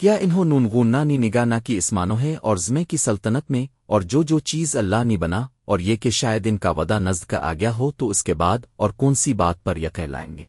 کیا انہوں نونغوننا نی نگاہ نہ کی اسمانوں ہے اور زمے کی سلطنت میں اور جو جو چیز اللہ نے بنا اور یہ کہ شاید ان کا ودا نزد کا آ گیا ہو تو اس کے بعد اور کون سی بات پر یقہ لائیں گے؟